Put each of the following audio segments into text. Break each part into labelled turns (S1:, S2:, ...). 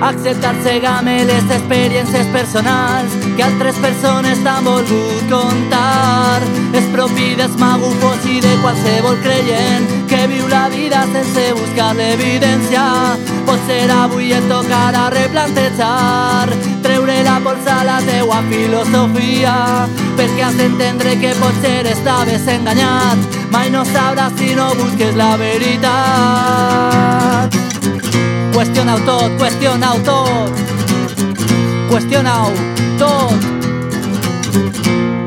S1: Acceptar-se gamel les experiències personals que altres persones t'han volgut contar. És propi dels magufos i de qualsevol creient que viu la vida sense buscar l'evidència. Potser avui et tocarà replantejar, treure la polsa a la teua filosofia, perquè has d'entendre que potser estaves enganyat, mai no sabràs si no busques la veritat. Qüestiona-ho tot, qüestiona-ho tot. Qüestiona-ho tot.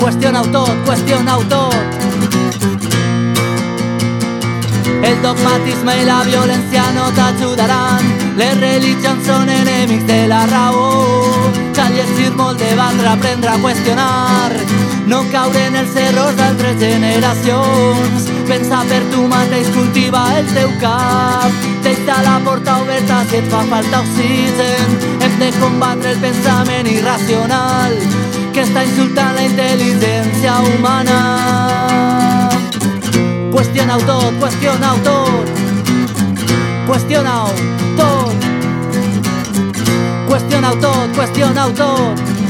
S1: Qüestiona-ho tot, qüestiona-ho tot. El dogmatisme i la violència no t'ajudaran. Les religions són enemics de la raó. Cal llegir molt, debatre, aprendre a qüestionar. No caure en els errors d'altres generacions. Pensa per tu mateix, cultiva el teu cap. Deixa la porta oberta si et fa falta oxigen. Hem de combatre el pensament irracional que està insultant la intel·ligència humana. Qüestiona-ho tot, qüestiona-ho tot. Qüestiona-ho tot. Qüestiona-ho tot, qüestiona-ho tot.